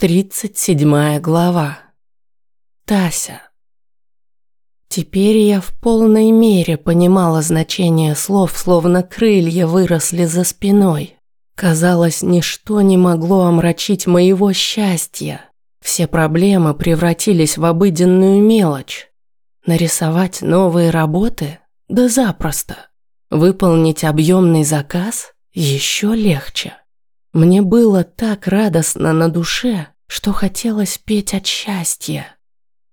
Тридцать седьмая глава. Тася. Теперь я в полной мере понимала значение слов, словно крылья выросли за спиной. Казалось, ничто не могло омрачить моего счастья. Все проблемы превратились в обыденную мелочь. Нарисовать новые работы? Да запросто. Выполнить объемный заказ? Еще легче. Мне было так радостно на душе, что хотелось петь от счастья.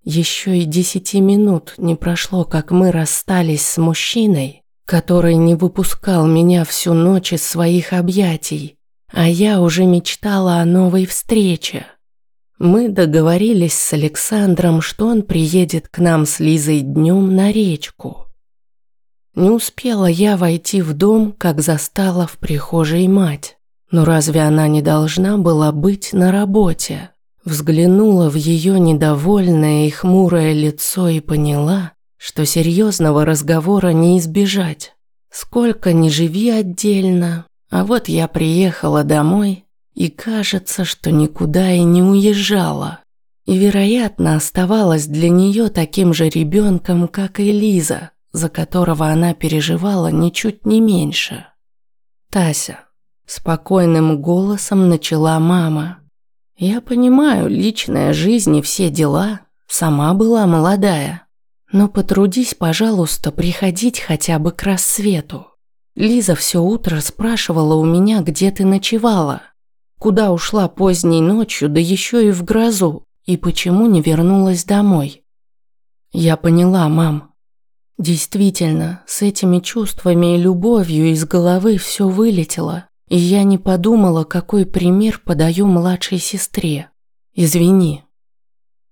Еще и десяти минут не прошло, как мы расстались с мужчиной, который не выпускал меня всю ночь из своих объятий, а я уже мечтала о новой встрече. Мы договорились с Александром, что он приедет к нам с Лизой днем на речку. Не успела я войти в дом, как застала в прихожей мать. Но разве она не должна была быть на работе? Взглянула в ее недовольное и хмурое лицо и поняла, что серьезного разговора не избежать. Сколько ни живи отдельно, а вот я приехала домой, и кажется, что никуда и не уезжала. И, вероятно, оставалась для нее таким же ребенком, как и Лиза, за которого она переживала ничуть не меньше. Тася. Спокойным голосом начала мама. «Я понимаю, личная жизнь и все дела. Сама была молодая. Но потрудись, пожалуйста, приходить хотя бы к рассвету. Лиза все утро спрашивала у меня, где ты ночевала. Куда ушла поздней ночью, да еще и в грозу, и почему не вернулась домой?» «Я поняла, мам», Действительно, с этими чувствами и любовью из головы все вылетело. И я не подумала, какой пример подаю младшей сестре. Извини.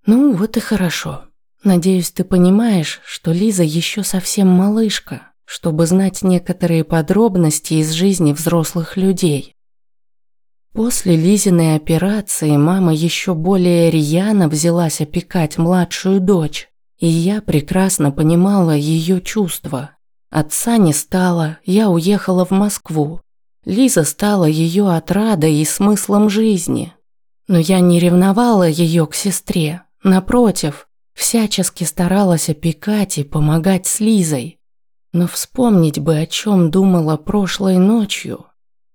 Ну, вот и хорошо. Надеюсь, ты понимаешь, что Лиза еще совсем малышка, чтобы знать некоторые подробности из жизни взрослых людей. После Лизиной операции мама еще более рьяно взялась опекать младшую дочь, и я прекрасно понимала ее чувства. Отца не стало, я уехала в Москву, Лиза стала ее отрадой и смыслом жизни. Но я не ревновала ее к сестре. Напротив, всячески старалась опекать и помогать с Лизой. Но вспомнить бы, о чем думала прошлой ночью.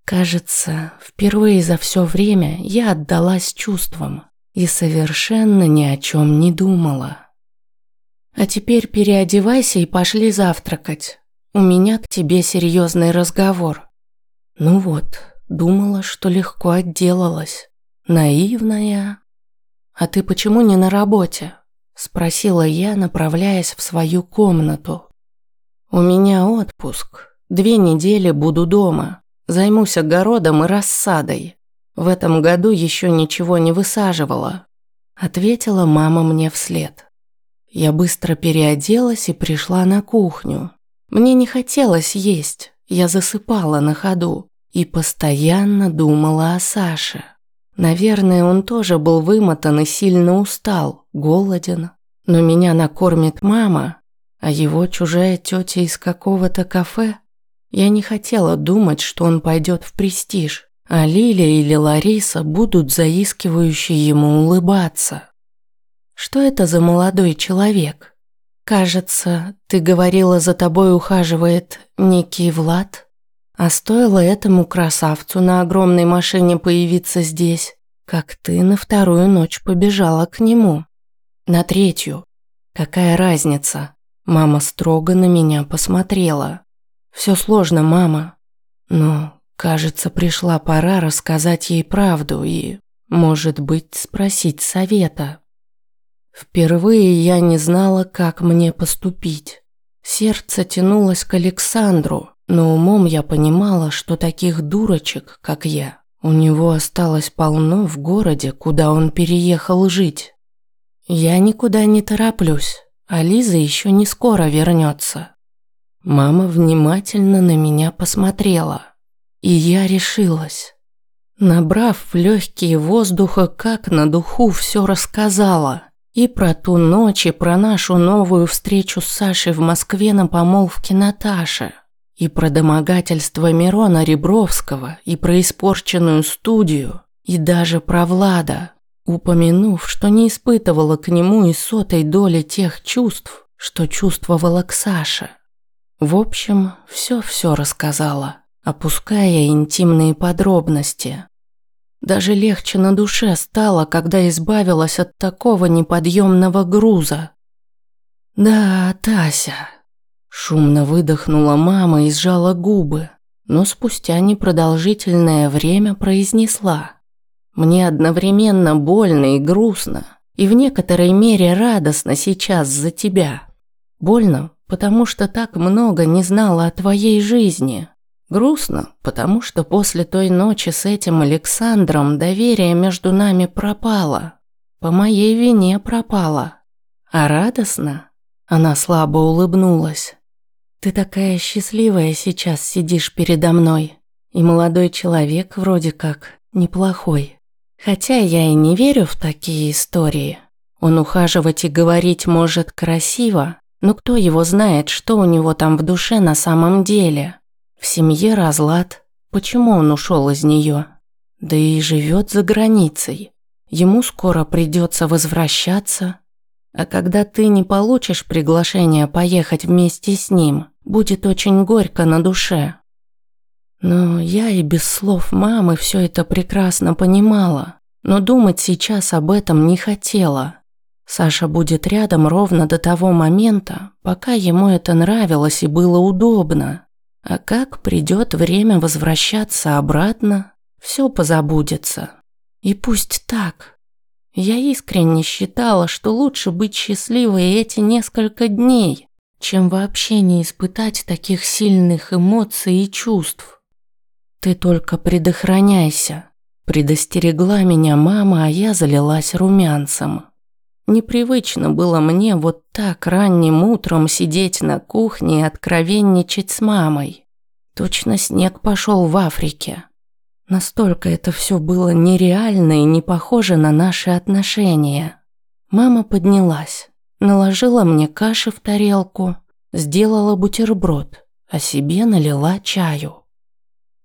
Кажется, впервые за все время я отдалась чувствам и совершенно ни о чем не думала. А теперь переодевайся и пошли завтракать. У меня к тебе серьезный разговор. Ну вот, думала, что легко отделалась. Наивная. А ты почему не на работе? Спросила я, направляясь в свою комнату. У меня отпуск. Две недели буду дома. Займусь огородом и рассадой. В этом году еще ничего не высаживала. Ответила мама мне вслед. Я быстро переоделась и пришла на кухню. Мне не хотелось есть, я засыпала на ходу и постоянно думала о Саше. Наверное, он тоже был вымотан и сильно устал, голоден. Но меня накормит мама, а его чужая тетя из какого-то кафе. Я не хотела думать, что он пойдет в престиж, а Лилия или Лариса будут заискивающе ему улыбаться. Что это за молодой человек? Кажется, ты говорила, за тобой ухаживает некий Влад? А стоило этому красавцу на огромной машине появиться здесь, как ты на вторую ночь побежала к нему. На третью. Какая разница? Мама строго на меня посмотрела. Все сложно, мама. Но, кажется, пришла пора рассказать ей правду и, может быть, спросить совета. Впервые я не знала, как мне поступить. Сердце тянулось к Александру, но умом я понимала, что таких дурочек, как я, у него осталось полно в городе, куда он переехал жить. Я никуда не тороплюсь, а Лиза еще не скоро вернется. Мама внимательно на меня посмотрела, и я решилась. Набрав в легкие воздуха, как на духу все рассказала. И про ту ночь, и про нашу новую встречу с Сашей в Москве на помолвке Наташи. И про домогательство Мирона Ребровского, и про испорченную студию, и даже про Влада. упомянув, что не испытывала к нему и сотой доли тех чувств, что чувствовала к Саше. В общем, все-все рассказала, опуская интимные подробности. Даже легче на душе стало, когда избавилась от такого неподъемного груза. «Да, Тася», – шумно выдохнула мама и сжала губы, но спустя непродолжительное время произнесла. «Мне одновременно больно и грустно, и в некоторой мере радостно сейчас за тебя. Больно, потому что так много не знала о твоей жизни, Грустно, потому что после той ночи с этим Александром доверие между нами пропало. По моей вине пропало. А радостно? Она слабо улыбнулась. Ты такая счастливая сейчас сидишь передо мной. И молодой человек вроде как неплохой. Хотя я и не верю в такие истории. Он ухаживать и говорить может красиво, но кто его знает, что у него там в душе на самом деле. В семье разлад. Почему он ушел из нее? Да и живет за границей. Ему скоро придется возвращаться. А когда ты не получишь приглашение поехать вместе с ним, будет очень горько на душе. Но я и без слов мамы все это прекрасно понимала, но думать сейчас об этом не хотела. Саша будет рядом ровно до того момента, пока ему это нравилось и было удобно. А как придет время возвращаться обратно, все позабудется. И пусть так. Я искренне считала, что лучше быть счастливой эти несколько дней, чем вообще не испытать таких сильных эмоций и чувств. Ты только предохраняйся, предостерегла меня мама, а я залилась румянцем. Непривычно было мне вот так ранним утром сидеть на кухне и откровенничать с мамой. Точно снег пошел в Африке. Настолько это все было нереально и не похоже на наши отношения. Мама поднялась, наложила мне каши в тарелку, сделала бутерброд, а себе налила чаю.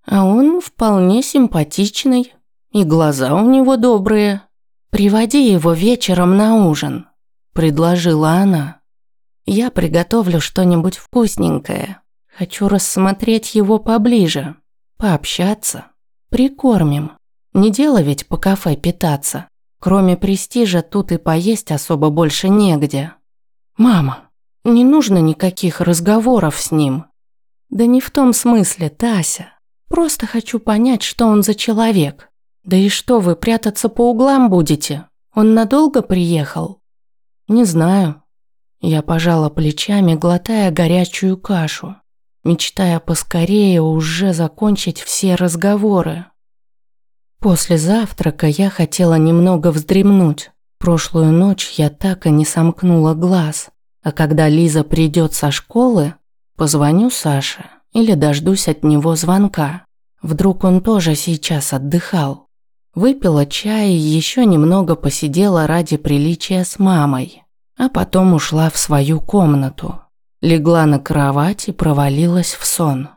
А он вполне симпатичный, и глаза у него добрые, «Приводи его вечером на ужин», – предложила она. «Я приготовлю что-нибудь вкусненькое. Хочу рассмотреть его поближе, пообщаться, прикормим. Не дело ведь по кафе питаться. Кроме престижа тут и поесть особо больше негде. Мама, не нужно никаких разговоров с ним. Да не в том смысле, Тася. Просто хочу понять, что он за человек. «Да и что вы, прятаться по углам будете? Он надолго приехал?» «Не знаю». Я пожала плечами, глотая горячую кашу, мечтая поскорее уже закончить все разговоры. После завтрака я хотела немного вздремнуть. Прошлую ночь я так и не сомкнула глаз, а когда Лиза придет со школы, позвоню Саше или дождусь от него звонка. Вдруг он тоже сейчас отдыхал. Выпила чай и еще немного посидела ради приличия с мамой, а потом ушла в свою комнату. Легла на кровать и провалилась в сон.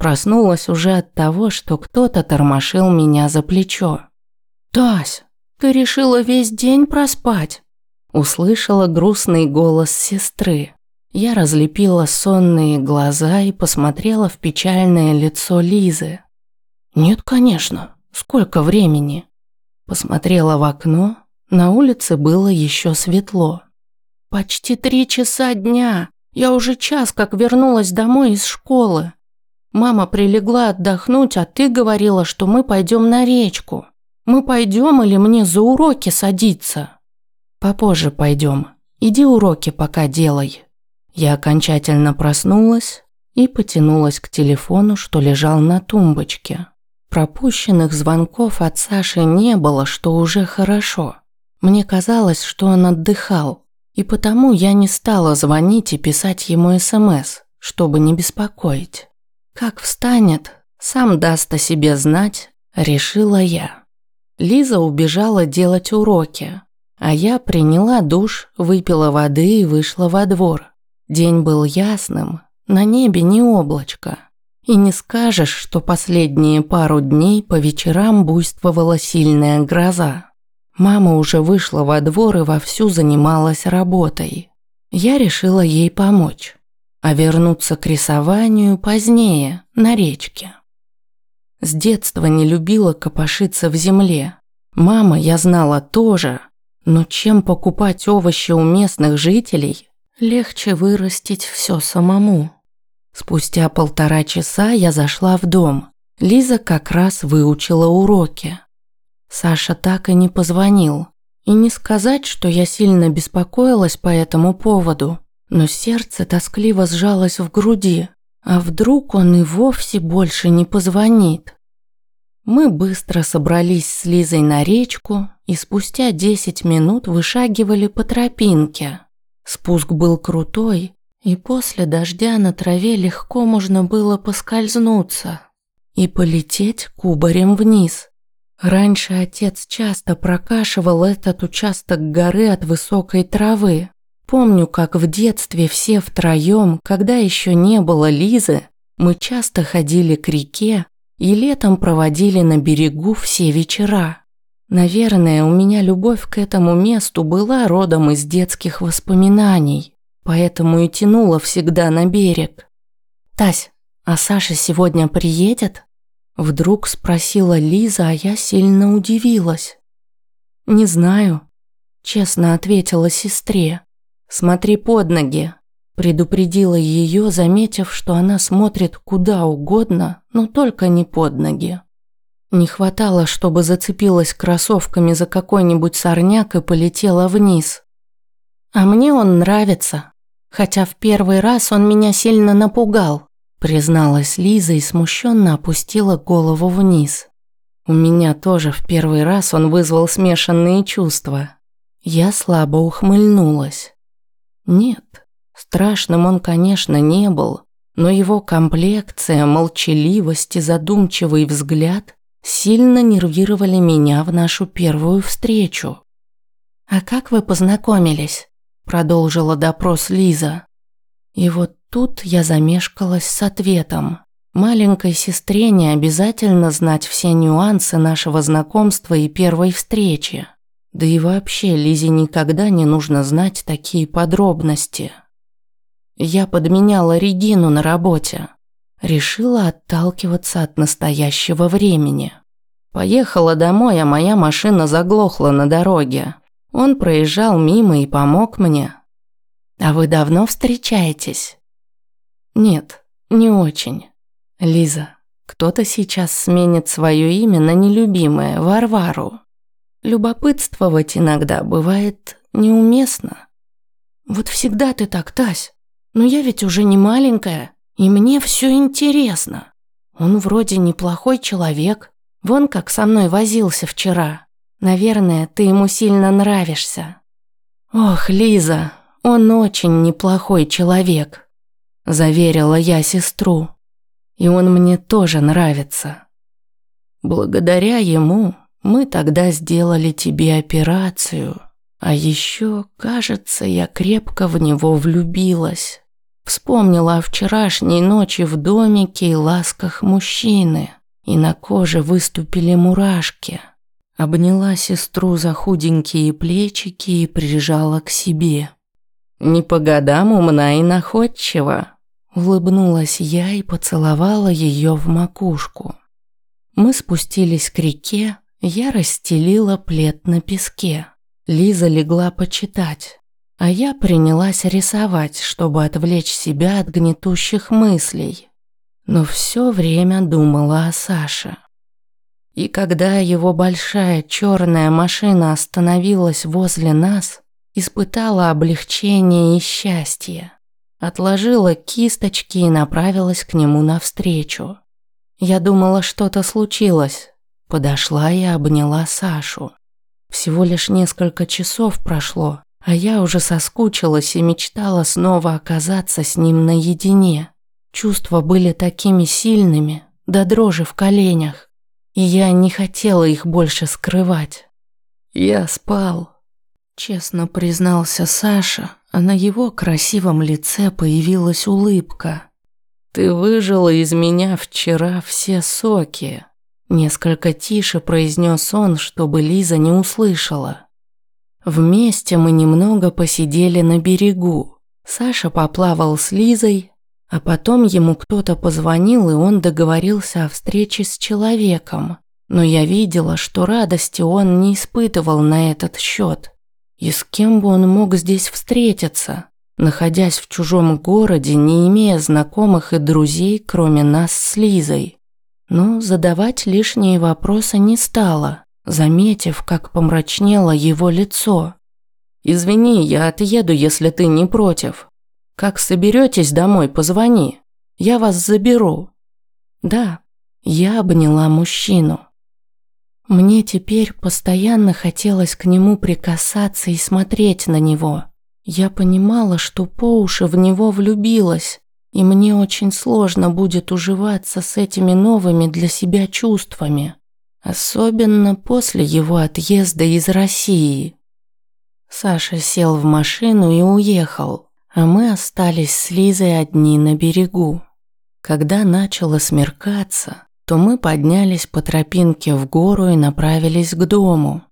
Проснулась уже от того, что кто-то тормошил меня за плечо. «Тась, ты решила весь день проспать?» Услышала грустный голос сестры. Я разлепила сонные глаза и посмотрела в печальное лицо Лизы. «Нет, конечно. Сколько времени? Посмотрела в окно. На улице было еще светло. Почти три часа дня. Я уже час как вернулась домой из школы. Мама прилегла отдохнуть, а ты говорила, что мы пойдем на речку. Мы пойдем или мне за уроки садиться? Попозже пойдем. Иди уроки пока делай. Я окончательно проснулась и потянулась к телефону, что лежал на тумбочке. Пропущенных звонков от Саши не было, что уже хорошо. Мне казалось, что он отдыхал, и потому я не стала звонить и писать ему СМС, чтобы не беспокоить. Как встанет, сам даст о себе знать, решила я. Лиза убежала делать уроки, а я приняла душ, выпила воды и вышла во двор. День был ясным, на небе не облачко. И не скажешь, что последние пару дней по вечерам буйствовала сильная гроза. Мама уже вышла во двор и вовсю занималась работой. Я решила ей помочь, а вернуться к рисованию позднее, на речке. С детства не любила копошиться в земле. Мама, я знала, тоже. Но чем покупать овощи у местных жителей, легче вырастить все самому. Спустя полтора часа я зашла в дом. Лиза как раз выучила уроки. Саша так и не позвонил. И не сказать, что я сильно беспокоилась по этому поводу, но сердце тоскливо сжалось в груди. А вдруг он и вовсе больше не позвонит? Мы быстро собрались с Лизой на речку и спустя десять минут вышагивали по тропинке. Спуск был крутой, и после дождя на траве легко можно было поскользнуться и полететь кубарем вниз. Раньше отец часто прокашивал этот участок горы от высокой травы. Помню, как в детстве все втроем, когда еще не было Лизы, мы часто ходили к реке и летом проводили на берегу все вечера. Наверное, у меня любовь к этому месту была родом из детских воспоминаний поэтому и тянула всегда на берег. «Тась, а Саша сегодня приедет?» Вдруг спросила Лиза, а я сильно удивилась. «Не знаю», – честно ответила сестре. «Смотри под ноги», – предупредила ее, заметив, что она смотрит куда угодно, но только не под ноги. Не хватало, чтобы зацепилась кроссовками за какой-нибудь сорняк и полетела вниз. «А мне он нравится», Хотя в первый раз он меня сильно напугал, призналась Лиза и смущенно опустила голову вниз. У меня тоже в первый раз он вызвал смешанные чувства. Я слабо ухмыльнулась. Нет, страшным он, конечно, не был, но его комплекция, молчаливость и задумчивый взгляд сильно нервировали меня в нашу первую встречу. «А как вы познакомились?» Продолжила допрос Лиза. И вот тут я замешкалась с ответом. Маленькой сестре не обязательно знать все нюансы нашего знакомства и первой встречи. Да и вообще Лизе никогда не нужно знать такие подробности. Я подменяла Регину на работе. Решила отталкиваться от настоящего времени. Поехала домой, а моя машина заглохла на дороге. Он проезжал мимо и помог мне. А вы давно встречаетесь? Нет, не очень. Лиза, кто-то сейчас сменит свое имя на нелюбимое, Варвару. Любопытствовать иногда бывает неуместно. Вот всегда ты так, Тась. Но я ведь уже не маленькая, и мне все интересно. Он вроде неплохой человек. Вон как со мной возился вчера. Наверное, ты ему сильно нравишься. Ох, Лиза, он очень неплохой человек, заверила я сестру. И он мне тоже нравится. Благодаря ему мы тогда сделали тебе операцию. А еще, кажется, я крепко в него влюбилась. Вспомнила о вчерашней ночи в домике и ласках мужчины, и на коже выступили мурашки. Обняла сестру за худенькие плечики и прижала к себе. «Не по годам умна и находчива», – улыбнулась я и поцеловала ее в макушку. Мы спустились к реке, я расстелила плед на песке. Лиза легла почитать, а я принялась рисовать, чтобы отвлечь себя от гнетущих мыслей. Но все время думала о Саше. И когда его большая черная машина остановилась возле нас, испытала облегчение и счастье. Отложила кисточки и направилась к нему навстречу. Я думала, что-то случилось. Подошла и обняла Сашу. Всего лишь несколько часов прошло, а я уже соскучилась и мечтала снова оказаться с ним наедине. Чувства были такими сильными, до дрожи в коленях и я не хотела их больше скрывать. Я спал, честно признался Саша, а на его красивом лице появилась улыбка. Ты выжила из меня вчера все соки. Несколько тише произнес он, чтобы Лиза не услышала. Вместе мы немного посидели на берегу. Саша поплавал с Лизой, а потом ему кто-то позвонил, и он договорился о встрече с человеком. Но я видела, что радости он не испытывал на этот счет. И с кем бы он мог здесь встретиться, находясь в чужом городе, не имея знакомых и друзей, кроме нас с Лизой? Но задавать лишние вопросы не стала, заметив, как помрачнело его лицо. «Извини, я отъеду, если ты не против. Как соберетесь домой, позвони. Я вас заберу». «Да», я обняла мужчину. Мне теперь постоянно хотелось к нему прикасаться и смотреть на него. Я понимала, что по уши в него влюбилась, и мне очень сложно будет уживаться с этими новыми для себя чувствами, особенно после его отъезда из России. Саша сел в машину и уехал, а мы остались с Лизой одни на берегу. Когда начало смеркаться, то мы поднялись по тропинке в гору и направились к дому.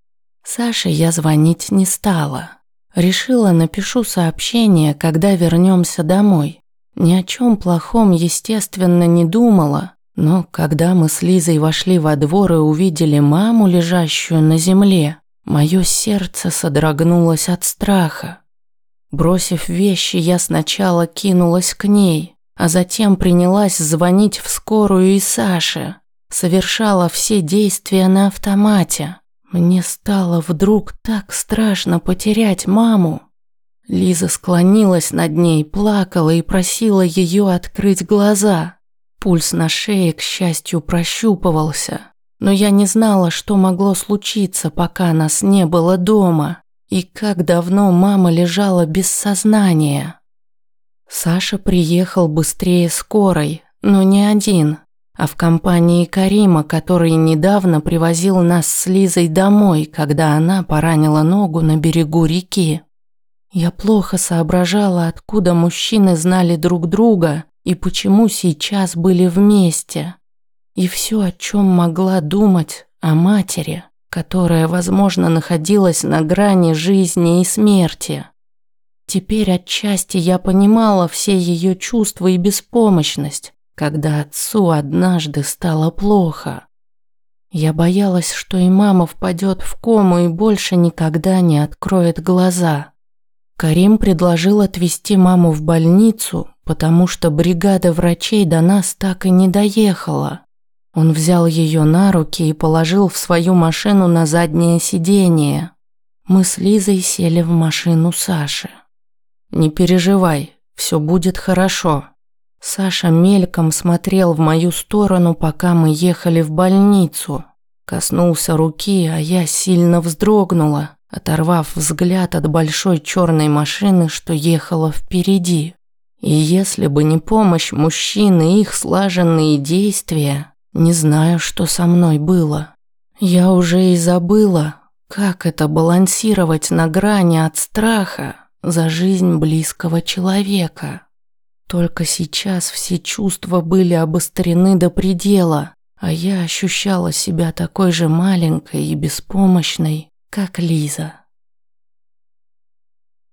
Саше я звонить не стала. Решила, напишу сообщение, когда вернемся домой. Ни о чем плохом, естественно, не думала, но когда мы с Лизой вошли во двор и увидели маму, лежащую на земле, мое сердце содрогнулось от страха. Бросив вещи, я сначала кинулась к ней, а затем принялась звонить в скорую и Саше. Совершала все действия на автомате. Мне стало вдруг так страшно потерять маму. Лиза склонилась над ней, плакала и просила ее открыть глаза. Пульс на шее, к счастью, прощупывался. Но я не знала, что могло случиться, пока нас не было дома, и как давно мама лежала без сознания. Саша приехал быстрее скорой, но не один, а в компании Карима, который недавно привозил нас с Лизой домой, когда она поранила ногу на берегу реки. Я плохо соображала, откуда мужчины знали друг друга и почему сейчас были вместе. И все, о чем могла думать, о матери, которая, возможно, находилась на грани жизни и смерти. Теперь отчасти я понимала все ее чувства и беспомощность, когда отцу однажды стало плохо. Я боялась, что и мама впадет в кому и больше никогда не откроет глаза. Карим предложил отвезти маму в больницу, потому что бригада врачей до нас так и не доехала. Он взял ее на руки и положил в свою машину на заднее сиденье. Мы с Лизой сели в машину Саши. «Не переживай, все будет хорошо». Саша мельком смотрел в мою сторону, пока мы ехали в больницу. Коснулся руки, а я сильно вздрогнула оторвав взгляд от большой черной машины, что ехала впереди. И если бы не помощь мужчин и их слаженные действия, не знаю, что со мной было. Я уже и забыла, как это балансировать на грани от страха за жизнь близкого человека. Только сейчас все чувства были обострены до предела, а я ощущала себя такой же маленькой и беспомощной, как Лиза.